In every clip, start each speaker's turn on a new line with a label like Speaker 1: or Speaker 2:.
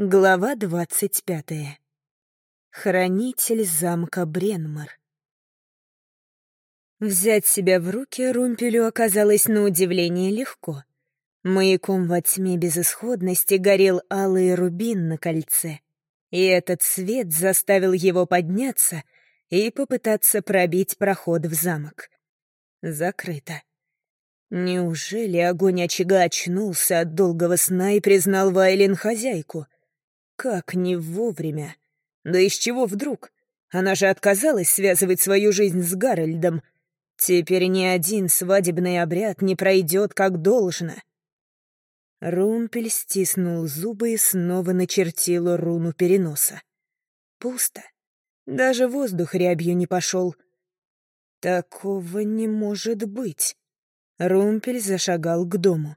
Speaker 1: Глава двадцать пятая. Хранитель замка Бренмар. Взять себя в руки Румпелю оказалось на удивление легко. Маяком во тьме безысходности горел алый рубин на кольце, и этот свет заставил его подняться и попытаться пробить проход в замок. Закрыто. Неужели огонь очага очнулся от долгого сна и признал Вайлен хозяйку — как не вовремя. Да из чего вдруг? Она же отказалась связывать свою жизнь с Гарольдом. Теперь ни один свадебный обряд не пройдет как должно. Румпель стиснул зубы и снова начертил руну переноса. Пусто. Даже воздух рябью не пошел. Такого не может быть. Румпель зашагал к дому.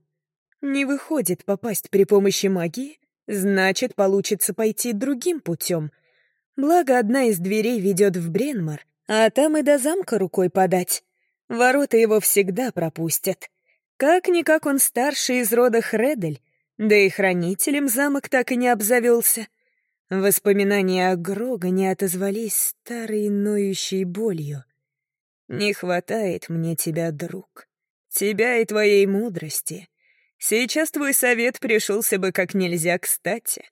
Speaker 1: Не выходит попасть при помощи магии? Значит, получится пойти другим путем. Благо, одна из дверей ведет в Бренмар, а там и до замка рукой подать. Ворота его всегда пропустят. Как-никак он старший из рода Хредель, да и хранителем замок так и не обзавелся. Воспоминания о Грогане отозвались старой ноющей болью. «Не хватает мне тебя, друг, тебя и твоей мудрости. Сейчас твой совет пришелся бы как нельзя кстати.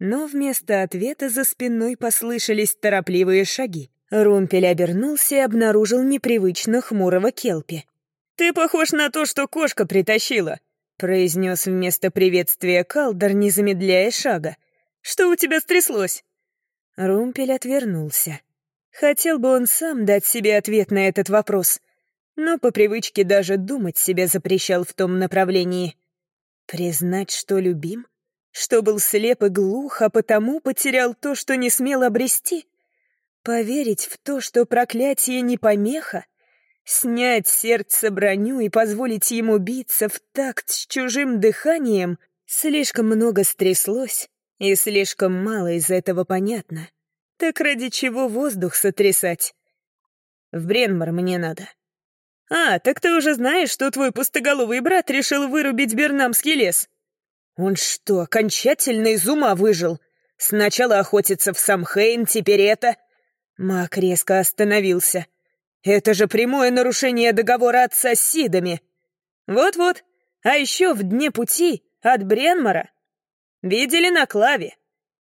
Speaker 1: Но вместо ответа за спиной послышались торопливые шаги. Румпель обернулся и обнаружил непривычно хмурого Келпи. «Ты похож на то, что кошка притащила», — произнес вместо приветствия Калдор, не замедляя шага. «Что у тебя стряслось?» Румпель отвернулся. Хотел бы он сам дать себе ответ на этот вопрос — но по привычке даже думать себе запрещал в том направлении. Признать, что любим? Что был слеп и глух, а потому потерял то, что не смел обрести? Поверить в то, что проклятие не помеха? Снять сердце броню и позволить ему биться в такт с чужим дыханием? Слишком много стряслось, и слишком мало из этого понятно. Так ради чего воздух сотрясать? В Бренмар мне надо. «А, так ты уже знаешь, что твой пустоголовый брат решил вырубить Бернамский лес?» «Он что, окончательно из ума выжил? Сначала охотится в Самхейм, теперь это...» Мак резко остановился. «Это же прямое нарушение договора отца с Сидами!» «Вот-вот, а еще в дне пути от Бренмара видели на Клаве,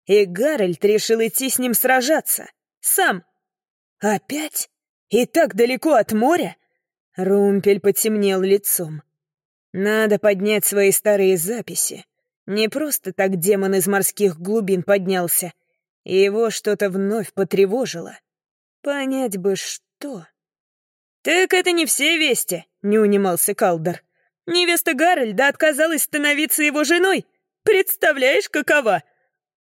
Speaker 1: и Гарольд решил идти с ним сражаться. Сам. Опять? И так далеко от моря? Румпель потемнел лицом. Надо поднять свои старые записи. Не просто так демон из морских глубин поднялся. Его что-то вновь потревожило. Понять бы, что. «Так это не все вести», — не унимался Калдер. «Невеста Гарольда отказалась становиться его женой. Представляешь, какова?»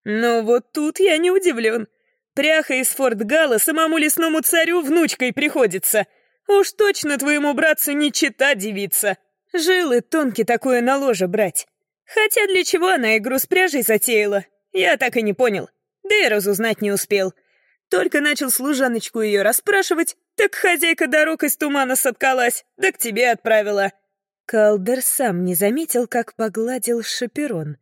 Speaker 1: «Но вот тут я не удивлен. Пряха из Форт Гала самому лесному царю внучкой приходится». Уж точно твоему братцу не чита девица. Жилы тонкий такое на ложе брать. Хотя для чего она игру с пряжей затеяла, я так и не понял. Да и разузнать не успел. Только начал служаночку ее расспрашивать, так хозяйка дорог из тумана соткалась, да к тебе отправила. Калдер сам не заметил, как погладил шаперон.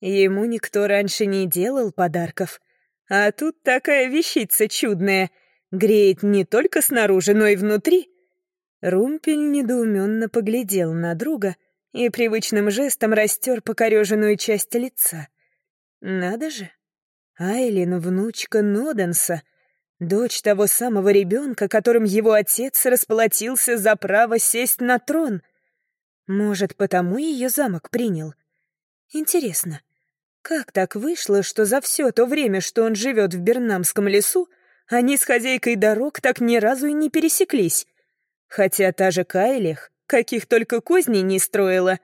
Speaker 1: Ему никто раньше не делал подарков. А тут такая вещица чудная. Греет не только снаружи, но и внутри. Румпель недоуменно поглядел на друга и привычным жестом растер покореженную часть лица. Надо же! Айлин — внучка Ноденса, дочь того самого ребенка, которым его отец расплатился за право сесть на трон. Может, потому ее замок принял? Интересно, как так вышло, что за все то время, что он живет в Бернамском лесу, они с хозяйкой дорог так ни разу и не пересеклись? Хотя та же Кайлих, каких только козней не строила.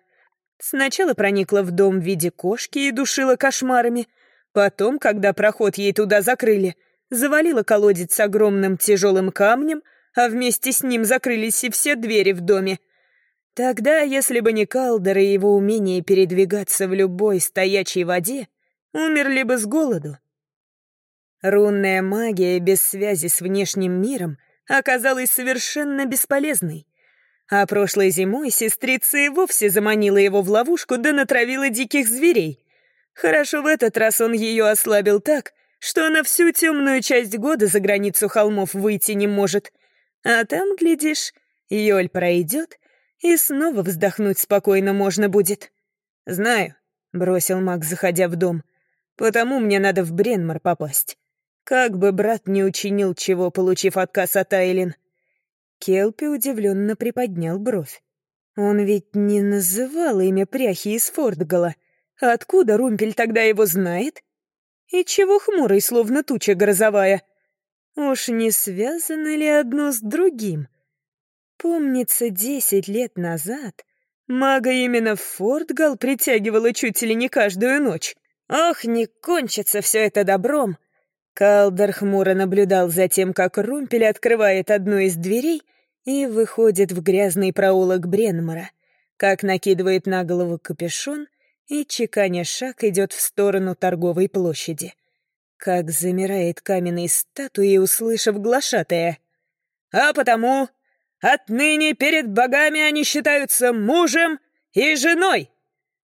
Speaker 1: Сначала проникла в дом в виде кошки и душила кошмарами. Потом, когда проход ей туда закрыли, завалила колодец огромным тяжелым камнем, а вместе с ним закрылись и все двери в доме. Тогда, если бы не Калдер и его умение передвигаться в любой стоячей воде, умерли бы с голоду. Рунная магия без связи с внешним миром оказалась совершенно бесполезной. А прошлой зимой сестрица и вовсе заманила его в ловушку да натравила диких зверей. Хорошо в этот раз он ее ослабил так, что она всю темную часть года за границу холмов выйти не может. А там, глядишь, Йоль пройдет, и снова вздохнуть спокойно можно будет. «Знаю», — бросил маг, заходя в дом, — «потому мне надо в Бренмар попасть. Как бы брат не учинил чего, получив отказ от Айлин». Келпи удивленно приподнял бровь. Он ведь не называл имя пряхи из Фортгала. Откуда Румпель тогда его знает? И чего хмурый, словно туча грозовая? Уж не связано ли одно с другим? Помнится, десять лет назад мага именно в Фортгал притягивала чуть ли не каждую ночь. Ох, не кончится все это добром. Калдер хмуро наблюдал за тем, как Румпель открывает одну из дверей и выходит в грязный проулок Бренмара, как накидывает на голову капюшон — и, чеканя шаг, идет в сторону торговой площади. Как замирает каменной статуей, услышав глашатая. «А потому отныне перед богами они считаются мужем и женой.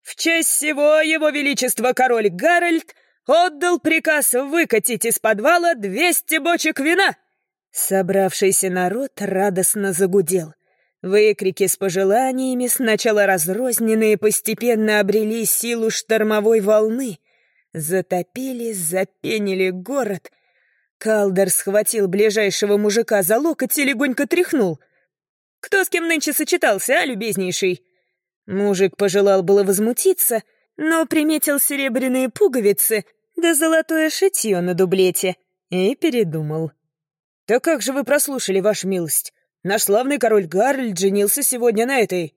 Speaker 1: В честь всего его величества король Гарольд отдал приказ выкатить из подвала двести бочек вина». Собравшийся народ радостно загудел — Выкрики с пожеланиями, сначала разрозненные, постепенно обрели силу штормовой волны. Затопили, запенили город. Калдер схватил ближайшего мужика за локоть и легонько тряхнул. «Кто с кем нынче сочетался, а, любезнейший?» Мужик пожелал было возмутиться, но приметил серебряные пуговицы да золотое шитье на дублете и передумал. «Да как же вы прослушали, ваша милость? Наш славный король Гарльд женился сегодня на этой...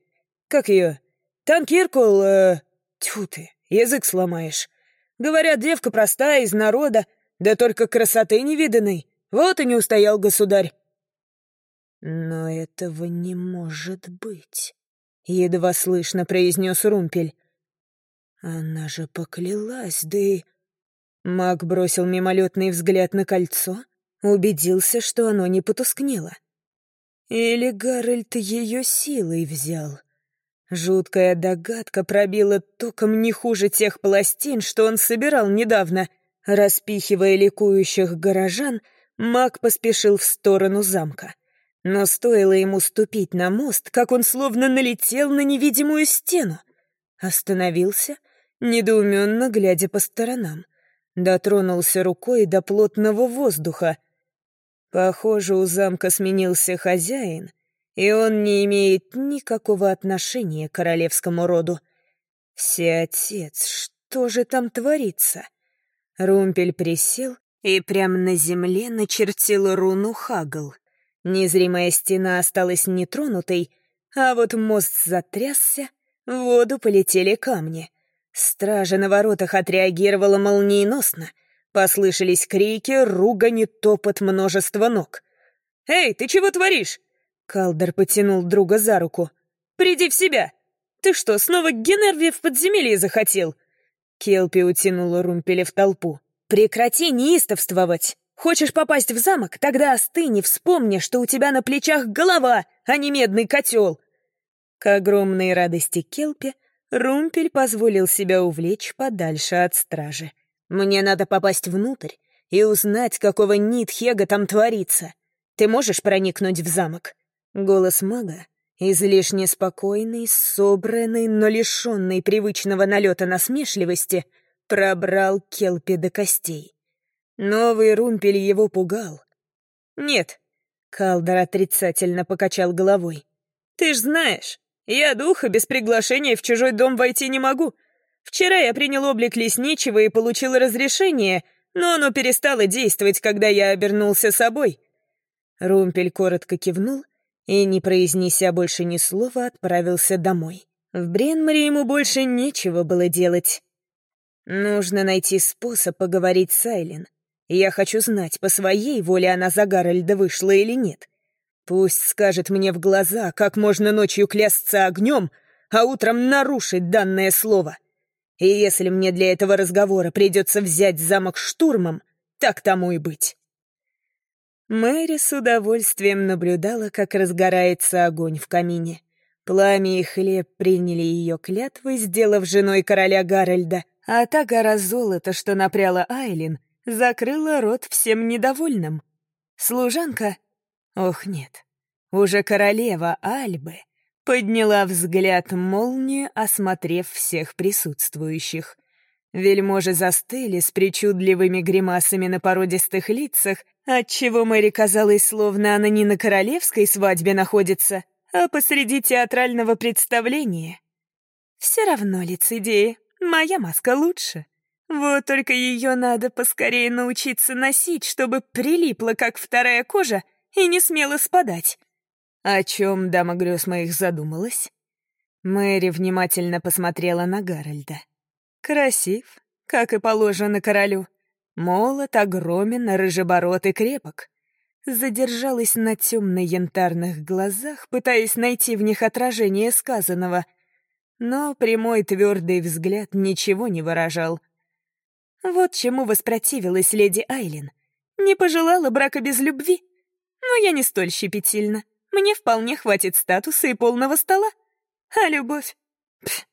Speaker 1: Как ее? Танкиркул... Э... Тьфу ты, язык сломаешь. Говорят, девка простая, из народа, да только красоты невиданной. Вот и не устоял государь. Но этого не может быть, — едва слышно произнес Румпель. Она же поклялась, да и... Маг бросил мимолетный взгляд на кольцо, убедился, что оно не потускнело. Или Гарольд ее силой взял? Жуткая догадка пробила током не хуже тех пластин, что он собирал недавно. Распихивая ликующих горожан, маг поспешил в сторону замка. Но стоило ему ступить на мост, как он словно налетел на невидимую стену. Остановился, недоуменно глядя по сторонам. Дотронулся рукой до плотного воздуха — Похоже, у замка сменился хозяин, и он не имеет никакого отношения к королевскому роду. Всеотец, что же там творится? Румпель присел и прямо на земле начертил руну Хагл. Незримая стена осталась нетронутой, а вот мост затрясся, в воду полетели камни. Стража на воротах отреагировала молниеносно — Послышались крики, ругань и топот множества ног. «Эй, ты чего творишь?» Калдер потянул друга за руку. «Приди в себя! Ты что, снова к Генерве в подземелье захотел?» Келпи утянула Румпеля в толпу. «Прекрати неистовствовать! Хочешь попасть в замок? Тогда остынь и вспомни, что у тебя на плечах голова, а не медный котел!» К огромной радости Келпи Румпель позволил себя увлечь подальше от стражи. Мне надо попасть внутрь и узнать, какого Нитхега там творится. Ты можешь проникнуть в замок?» Голос мага, излишне спокойный, собранный, но лишенный привычного налета насмешливости, пробрал Келпи до костей. Новый румпель его пугал. «Нет», — Калдор отрицательно покачал головой. «Ты ж знаешь, я духа без приглашения в чужой дом войти не могу. Вчера я принял облик лесничего и получил разрешение, но оно перестало действовать, когда я обернулся собой». Румпель коротко кивнул и, не произнеся больше ни слова, отправился домой. В Бренмаре ему больше нечего было делать. Нужно найти способ поговорить с Айлен. Я хочу знать, по своей воле она за Гарольда вышла или нет. Пусть скажет мне в глаза, как можно ночью клясться огнем, а утром нарушить данное слово. И если мне для этого разговора придется взять замок штурмом, так тому и быть. Мэри с удовольствием наблюдала, как разгорается огонь в камине. Пламя и хлеб приняли ее клятвы, сделав женой короля Гарольда, А та гора золота, что напряла Айлин, закрыла рот всем недовольным. Служанка... Ох, нет. Уже королева Альбы подняла взгляд молнию, осмотрев всех присутствующих. Вельможи застыли с причудливыми гримасами на породистых лицах, отчего Мэри казалось, словно она не на королевской свадьбе находится, а посреди театрального представления. Все равно лицедеи, моя маска лучше. Вот только ее надо поскорее научиться носить, чтобы прилипла, как вторая кожа, и не смела спадать. О чем дама грез моих задумалась? Мэри внимательно посмотрела на Гарольда. Красив, как и положено королю. Молот огромен, рыжеборот и крепок. Задержалась на темно-янтарных глазах, пытаясь найти в них отражение сказанного. Но прямой твердый взгляд ничего не выражал. Вот чему воспротивилась леди Айлин. Не пожелала брака без любви. Но я не столь щепетильна. Мне вполне хватит статуса и полного стола. А любовь? Пф,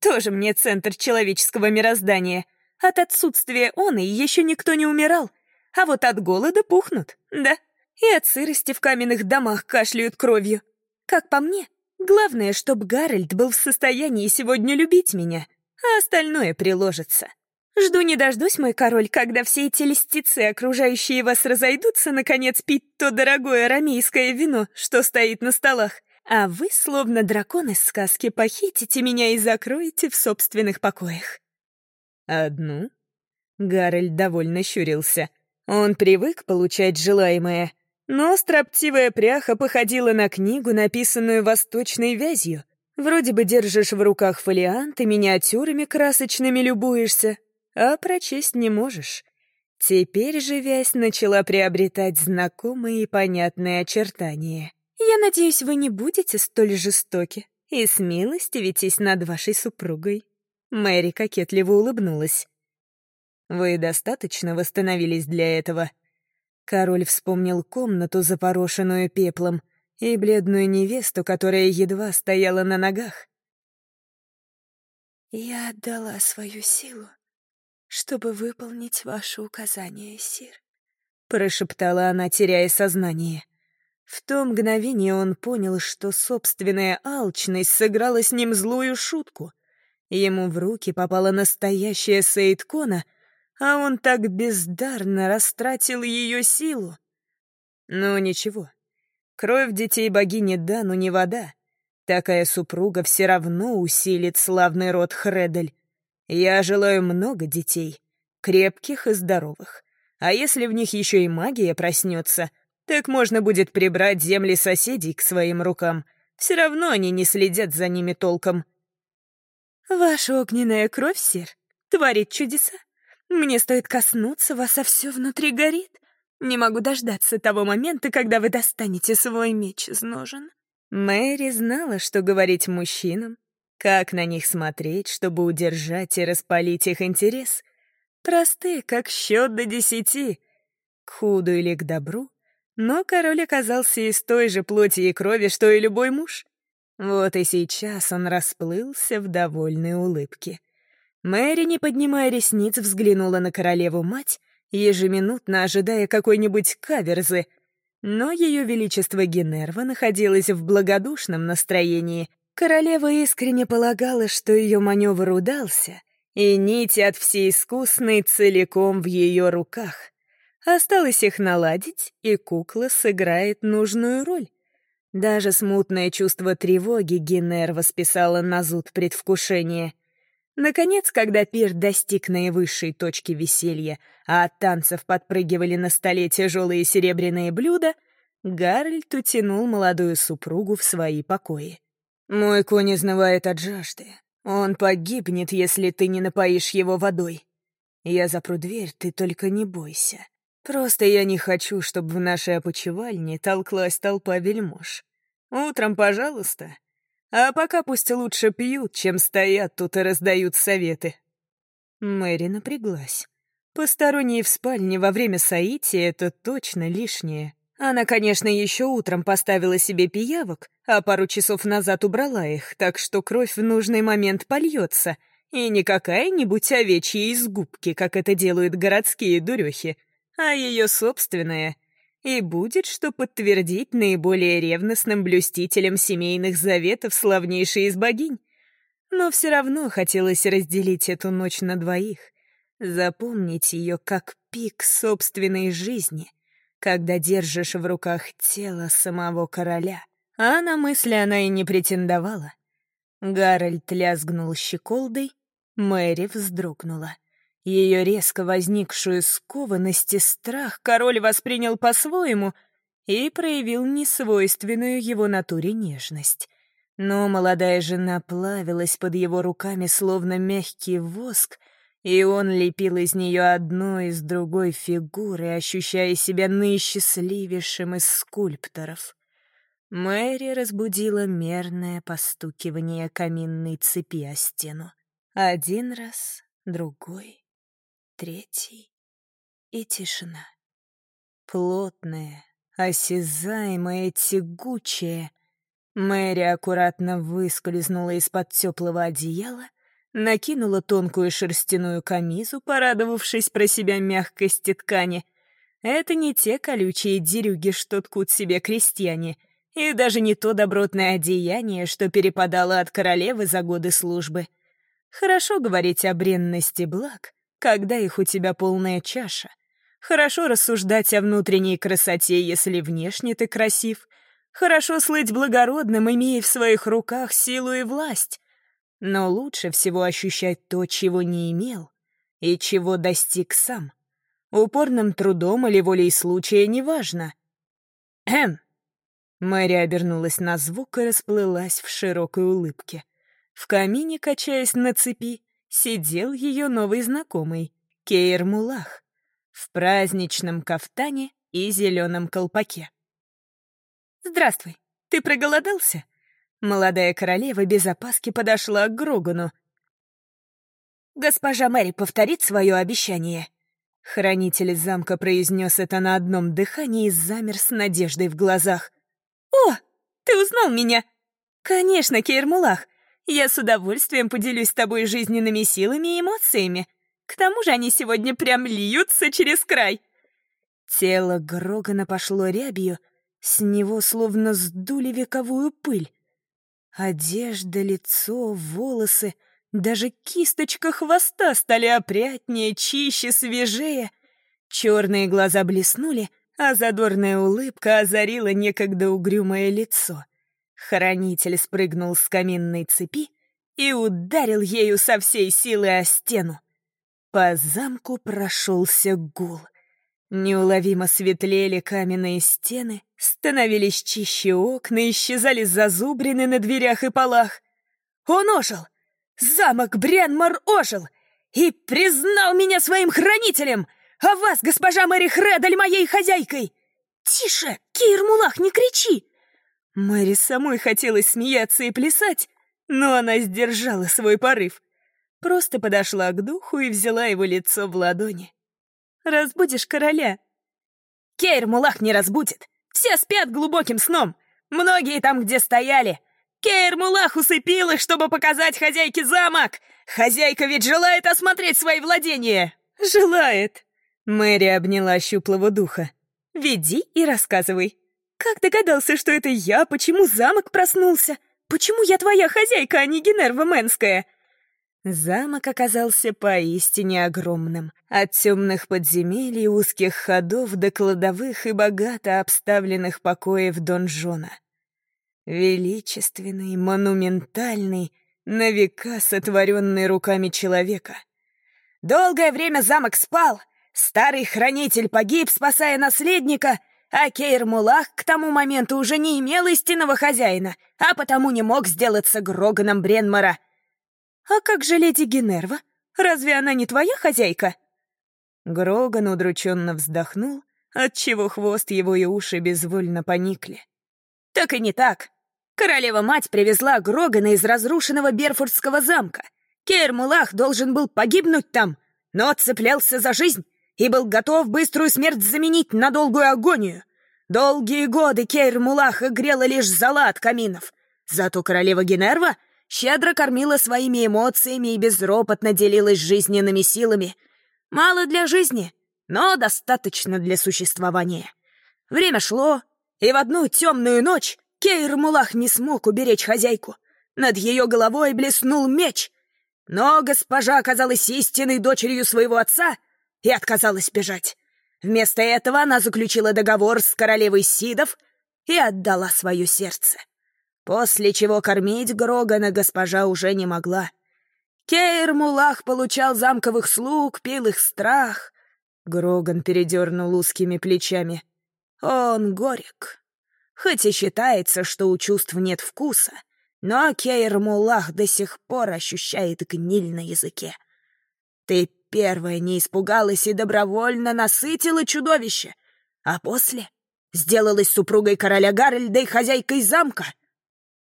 Speaker 1: тоже мне центр человеческого мироздания. От отсутствия он и еще никто не умирал. А вот от голода пухнут, да. И от сырости в каменных домах кашляют кровью. Как по мне, главное, чтобы Гарольд был в состоянии сегодня любить меня, а остальное приложится. Жду не дождусь, мой король, когда все эти листицы, окружающие вас, разойдутся, наконец, пить то дорогое арамейское вино, что стоит на столах, а вы, словно дракон из сказки, похитите меня и закроете в собственных покоях». «Одну?» Гарольд довольно щурился. Он привык получать желаемое, но строптивая пряха походила на книгу, написанную восточной вязью. Вроде бы держишь в руках фолиант и миниатюрами красочными любуешься, а прочесть не можешь. Теперь же вязь начала приобретать знакомые и понятные очертания. Я надеюсь, вы не будете столь жестоки и смилостивитесь над вашей супругой. Мэри кокетливо улыбнулась. Вы достаточно восстановились для этого. Король вспомнил комнату, запорошенную пеплом, и бледную невесту, которая едва стояла на ногах. «Я отдала свою силу чтобы выполнить ваши указания, сир», — прошептала она, теряя сознание. В то мгновение он понял, что собственная алчность сыграла с ним злую шутку. Ему в руки попала настоящая Сейдкона, а он так бездарно растратил ее силу. Ну ничего, кровь детей богини Дану не вода. Такая супруга все равно усилит славный род Хредель. Я желаю много детей, крепких и здоровых. А если в них еще и магия проснется, так можно будет прибрать земли соседей к своим рукам. Все равно они не следят за ними толком. Ваша огненная кровь, сир, творит чудеса. Мне стоит коснуться вас, а все внутри горит. Не могу дождаться того момента, когда вы достанете свой меч из ножен. Мэри знала, что говорить мужчинам, как на них смотреть, чтобы удержать и распалить их интерес? Простые, как счет до десяти. К худу или к добру. Но король оказался из той же плоти и крови, что и любой муж. Вот и сейчас он расплылся в довольной улыбке. Мэри, не поднимая ресниц, взглянула на королеву-мать, ежеминутно ожидая какой-нибудь каверзы. Но ее величество Генерва находилось в благодушном настроении — Королева искренне полагала, что ее маневр удался, и нити от всей искусной целиком в ее руках. Осталось их наладить, и кукла сыграет нужную роль. Даже смутное чувство тревоги Генер восписала на зуд предвкушения. Наконец, когда пир достиг наивысшей точки веселья, а от танцев подпрыгивали на столе тяжелые серебряные блюда, Гарольд утянул молодую супругу в свои покои. «Мой конь изнывает от жажды. Он погибнет, если ты не напоишь его водой. Я запру дверь, ты только не бойся. Просто я не хочу, чтобы в нашей опочивальне толклась толпа вельмож. Утром, пожалуйста. А пока пусть лучше пьют, чем стоят тут и раздают советы». Мэри напряглась. Посторонние в спальне во время соития — это точно лишнее. Она, конечно, еще утром поставила себе пиявок, а пару часов назад убрала их, так что кровь в нужный момент польется, И не какая-нибудь овечья из губки, как это делают городские дурехи, а ее собственная. И будет, что подтвердить наиболее ревностным блюстителям семейных заветов славнейшей из богинь. Но все равно хотелось разделить эту ночь на двоих, запомнить ее как пик собственной жизни, когда держишь в руках тело самого короля. А на мысли она и не претендовала. Гарольд лязгнул щеколдой, Мэри вздрогнула. Ее резко возникшую скованность и страх король воспринял по-своему и проявил несвойственную его натуре нежность. Но молодая жена плавилась под его руками, словно мягкий воск, и он лепил из нее одну из другой фигуры, ощущая себя наисчастливейшим из скульпторов. Мэри разбудила мерное постукивание каминной цепи о стену. Один раз, другой, третий и тишина. Плотная, осязаемая, тягучая. Мэри аккуратно выскользнула из-под теплого одеяла, накинула тонкую шерстяную камизу, порадовавшись про себя мягкости ткани. Это не те колючие дерюги, что ткут себе крестьяне, и даже не то добротное одеяние, что перепадало от королевы за годы службы — Хорошо говорить о бренности благ, когда их у тебя полная чаша. Хорошо рассуждать о внутренней красоте, если внешне ты красив. Хорошо слыть благородным, имея в своих руках силу и власть. Но лучше всего ощущать то, чего не имел, и чего достиг сам. Упорным трудом или волей случая неважно. «Эм!» Мэри обернулась на звук и расплылась в широкой улыбке. В камине, качаясь на цепи, сидел ее новый знакомый, Кейр Мулах, в праздничном кафтане и зеленом колпаке. «Здравствуй, ты проголодался?» Молодая королева без опаски подошла к Грогану. «Госпожа Мэри повторит свое обещание». Хранитель замка произнес это на одном дыхании и замер с надеждой в глазах. «О, ты узнал меня!» «Конечно, Кейрмулах, я с удовольствием поделюсь с тобой жизненными силами и эмоциями. К тому же они сегодня прям льются через край». Тело Грогана пошло рябью, с него словно сдули вековую пыль. Одежда, лицо, волосы, даже кисточка хвоста стали опрятнее, чище, свежее. Черные глаза блеснули, а задорная улыбка озарила некогда угрюмое лицо. Хранитель спрыгнул с каминной цепи и ударил ею со всей силы о стену. По замку прошелся гул. Неуловимо светлели каменные стены, становились чище окна, исчезали зазубрины на дверях и полах. Он ожил! Замок Бренмар ожил! И признал меня своим хранителем! А вас, госпожа Мэри Хредаль, моей хозяйкой! Тише, Кир Мулах, не кричи! Мэри самой хотелось смеяться и плясать, но она сдержала свой порыв. Просто подошла к духу и взяла его лицо в ладони. «Разбудишь короля?» «Кейр Мулах не разбудит. Все спят глубоким сном. Многие там, где стояли. Кейр Мулах усыпил их, чтобы показать хозяйке замок. Хозяйка ведь желает осмотреть свои владения». «Желает». Мэри обняла щуплого духа. «Веди и рассказывай». «Как догадался, что это я? Почему замок проснулся? Почему я твоя хозяйка, а не Генерва Мэнская?» Замок оказался поистине огромным. От темных подземелий, узких ходов до кладовых и богато обставленных покоев донжона. Величественный, монументальный, на века сотворенный руками человека. Долгое время замок спал. Старый хранитель погиб, спасая наследника — а Кейр-Мулах к тому моменту уже не имел истинного хозяина, а потому не мог сделаться Гроганом Бренмара. «А как же леди Генерва? Разве она не твоя хозяйка?» Гроган удрученно вздохнул, отчего хвост его и уши безвольно поникли. «Так и не так. Королева-мать привезла Грогана из разрушенного Берфордского замка. Кейр-Мулах должен был погибнуть там, но цеплялся за жизнь и был готов быструю смерть заменить на долгую агонию. Долгие годы Кейр Мулаха грела лишь зала от каминов. Зато королева Генерва щедро кормила своими эмоциями и безропотно делилась жизненными силами. Мало для жизни, но достаточно для существования. Время шло, и в одну темную ночь Кейр Мулах не смог уберечь хозяйку. Над ее головой блеснул меч. Но госпожа оказалась истинной дочерью своего отца и отказалась бежать. Вместо этого она заключила договор с королевой Сидов и отдала свое сердце. После чего кормить Грогана госпожа уже не могла. Кейр Мулах получал замковых слуг, пил их страх. Гроган передернул узкими плечами. Он горек. Хоть и считается, что у чувств нет вкуса, но Кейр Мулах до сих пор ощущает гниль на языке. Ты первая не испугалась и добровольно насытила чудовище, а после сделалась супругой короля Гарольда и хозяйкой замка.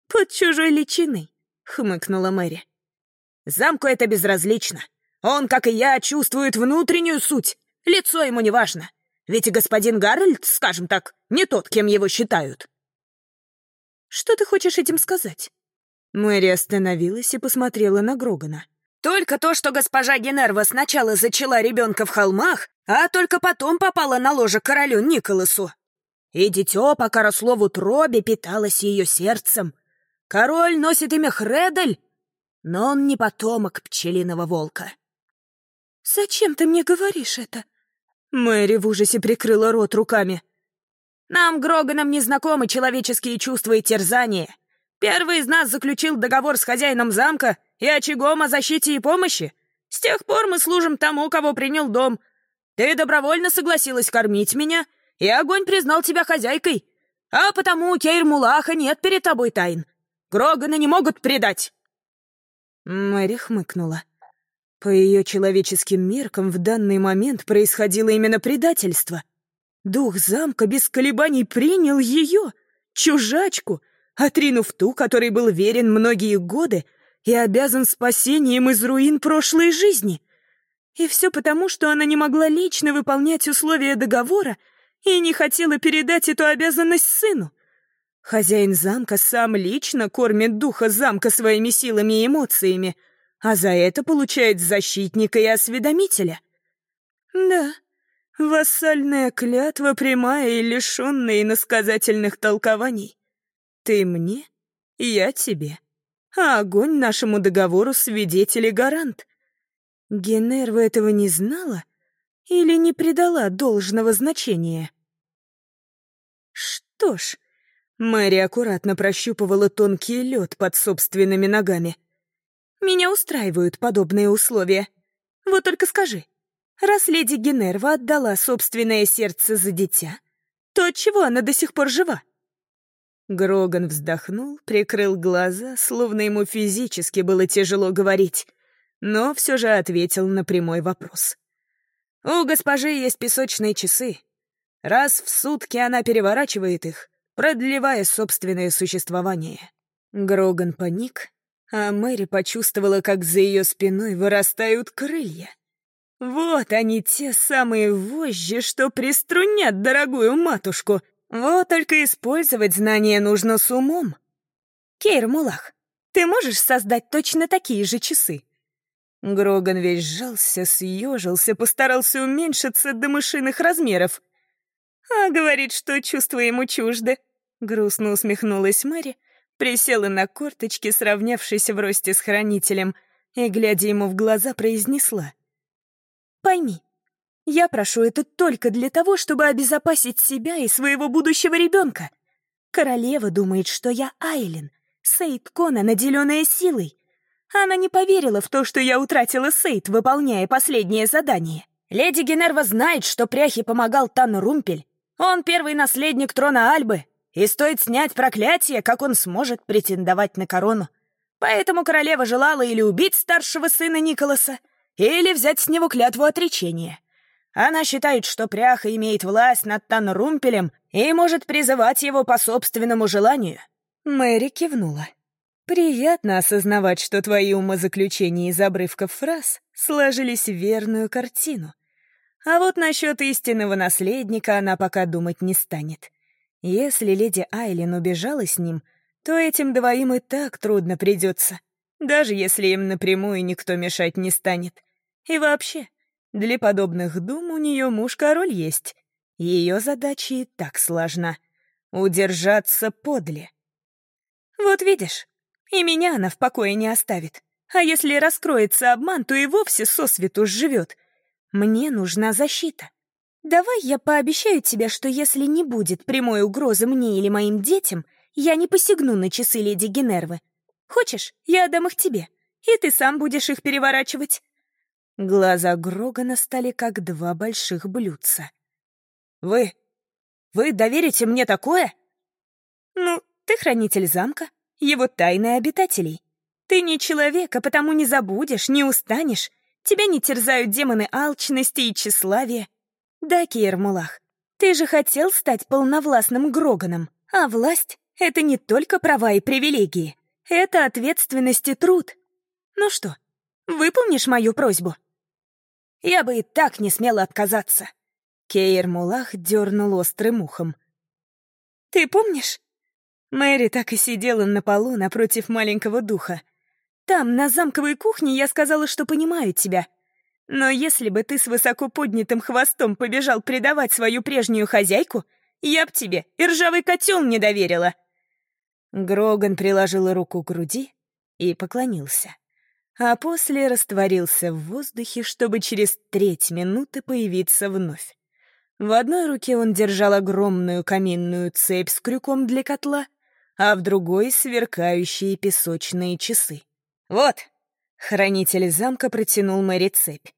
Speaker 1: «Под чужой личиной», — хмыкнула Мэри. «Замку это безразлично. Он, как и я, чувствует внутреннюю суть. Лицо ему не важно. Ведь и господин Гарольд, скажем так, не тот, кем его считают». «Что ты хочешь этим сказать?» Мэри остановилась и посмотрела на Грогана. «Только то, что госпожа Генерва сначала зачала ребенка в холмах, а только потом попала на ложе королю Николасу. И дитё, пока росло в утробе, питалось ее сердцем. Король носит имя Хредель, но он не потомок пчелиного волка». «Зачем ты мне говоришь это?» Мэри в ужасе прикрыла рот руками. «Нам, Гроганам, не знакомы человеческие чувства и терзания. Первый из нас заключил договор с хозяином замка и очагом о защите и помощи. С тех пор мы служим тому, кого принял дом. Ты добровольно согласилась кормить меня, и огонь признал тебя хозяйкой. А потому у Кейр-Мулаха нет перед тобой тайн. Гроганы не могут предать!» Мэри хмыкнула. По ее человеческим меркам в данный момент происходило именно предательство. Дух замка без колебаний принял ее, чужачку, отринув ту, которой был верен многие годы и обязан спасением из руин прошлой жизни. И все потому, что она не могла лично выполнять условия договора и не хотела передать эту обязанность сыну. Хозяин замка сам лично кормит духа замка своими силами и эмоциями, а за это получает защитника и осведомителя. Да, вассальная клятва прямая и лишенная иносказательных толкований. Ты мне, я тебе, а огонь нашему договору свидетель и гарант. Генерва этого не знала или не придала должного значения? Что ж, Мэри аккуратно прощупывала тонкий лед под собственными ногами. «Меня устраивают подобные условия. Вот только скажи, раз леди Генерва отдала собственное сердце за дитя, то отчего она до сих пор жива?» Гроган вздохнул, прикрыл глаза, словно ему физически было тяжело говорить, но все же ответил на прямой вопрос. «У госпожи есть песочные часы. Раз в сутки она переворачивает их, продлевая собственное существование. Гроган паник, а Мэри почувствовала, как за ее спиной вырастают крылья. Вот они, те самые вожжи, что приструнят дорогую матушку. Вот только использовать знания нужно с умом. Кейр Мулах, ты можешь создать точно такие же часы? Гроган весь сжался, съежился, постарался уменьшиться до мышиных размеров — «А говорит, что чувства ему чужды», — грустно усмехнулась Мэри, присела на корточки, сравнявшись в росте с хранителем, и, глядя ему в глаза, произнесла. «Пойми, я прошу это только для того, чтобы обезопасить себя и своего будущего ребенка. Королева думает, что я Айлин, Сейд Кона, наделенная силой. Она не поверила в то, что я утратила Сейд, выполняя последнее задание. Леди Генерва знает, что пряхе помогал Тан Румпель, он первый наследник трона Альбы, и стоит снять проклятие, как он сможет претендовать на корону. Поэтому королева желала или убить старшего сына Николаса, или взять с него клятву отречения. Она считает, что пряха имеет власть над Танрумпелем и может призывать его по собственному желанию. Мэри кивнула. «Приятно осознавать, что твои умозаключения из обрывков фраз сложились в верную картину. А вот насчет истинного наследника она пока думать не станет. Если леди Айлин убежала с ним, то этим двоим и так трудно придется, даже если им напрямую никто мешать не станет. И вообще, для подобных дум у нее муж-король есть. Ее задача и так сложна — удержаться подле. Вот видишь, и меня она в покое не оставит. А если раскроется обман, то и вовсе сосвету живет. Мне нужна защита. Давай я пообещаю тебе, что если не будет прямой угрозы мне или моим детям, я не посягну на часы леди Генервы. Хочешь, я отдам их тебе, и ты сам будешь их переворачивать». Глаза Грогана стали как два больших блюдца. «Вы... вы доверите мне такое?» «Ну, ты хранитель замка, его тайны обитателей. Ты не человек, а потому не забудешь, не устанешь. Тебя не терзают демоны алчности и тщеславия. Да, Кейрмулах, ты же хотел стать полновластным Гроганом, а власть — это не только права и привилегии, это ответственность и труд. Ну что, выполнишь мою просьбу? Я бы и так не смела отказаться. Кейрмулах дернул острым ухом. Ты помнишь? Мэри так и сидела на полу напротив маленького духа. Там, на замковой кухне, я сказала, что понимаю тебя — но если бы ты с высоко поднятым хвостом побежал предавать свою прежнюю хозяйку, я б тебе и ржавый котел не доверила». Гроган приложил руку к груди и поклонился. А после растворился в воздухе, чтобы через треть минуты появиться вновь. В одной руке он держал огромную каминную цепь с крюком для котла, а в другой — сверкающие песочные часы. «Вот, Хранитель замка протянул Мэри цепь.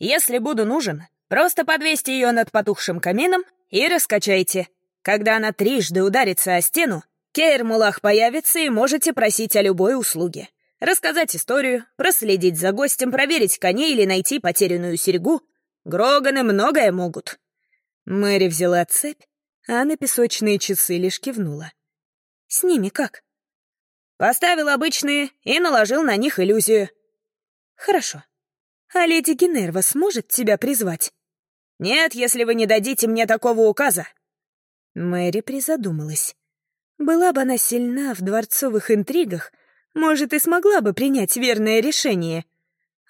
Speaker 1: «Если буду нужен, просто подвесьте ее над потухшим камином и раскачайте. Когда она трижды ударится о стену, Кейр-Мулах появится и можете просить о любой услуге. Рассказать историю, проследить за гостем, проверить коней или найти потерянную серьгу. Гроганы многое могут». Мэри взяла цепь, а на песочные часы лишь кивнула. «С ними как?» «Поставил обычные и наложил на них иллюзию. «Хорошо. А леди Генерва сможет тебя призвать?» «Нет, если вы не дадите мне такого указа». Мэри призадумалась. Была бы она сильна в дворцовых интригах, может, и смогла бы принять верное решение.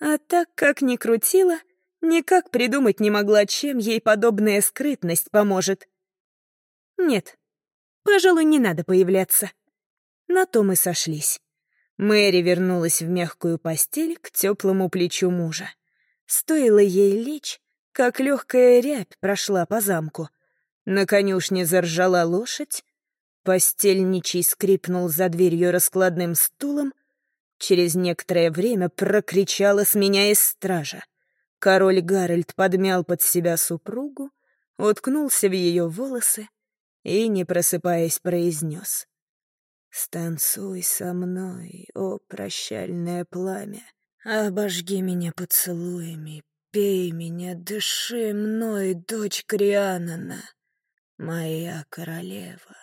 Speaker 1: А так как ни крутила, никак придумать не могла, чем ей подобная скрытность поможет. Нет, пожалуй, не надо появляться. На то мы сошлись. Мэри вернулась в мягкую постель к теплому плечу мужа. Стоило ей лечь, как легкая рябь прошла по замку. На конюшне заржала лошадь, постельничий скрипнул за дверью раскладным стулом, через некоторое время прокричала, сменяясь стража. Король Гарольд подмял под себя супругу, уткнулся в ее волосы и, не просыпаясь, произнес. Станцуй со мной, о прощальное пламя, обожги меня поцелуями, пей меня, дыши мной, дочь Крианана, моя королева.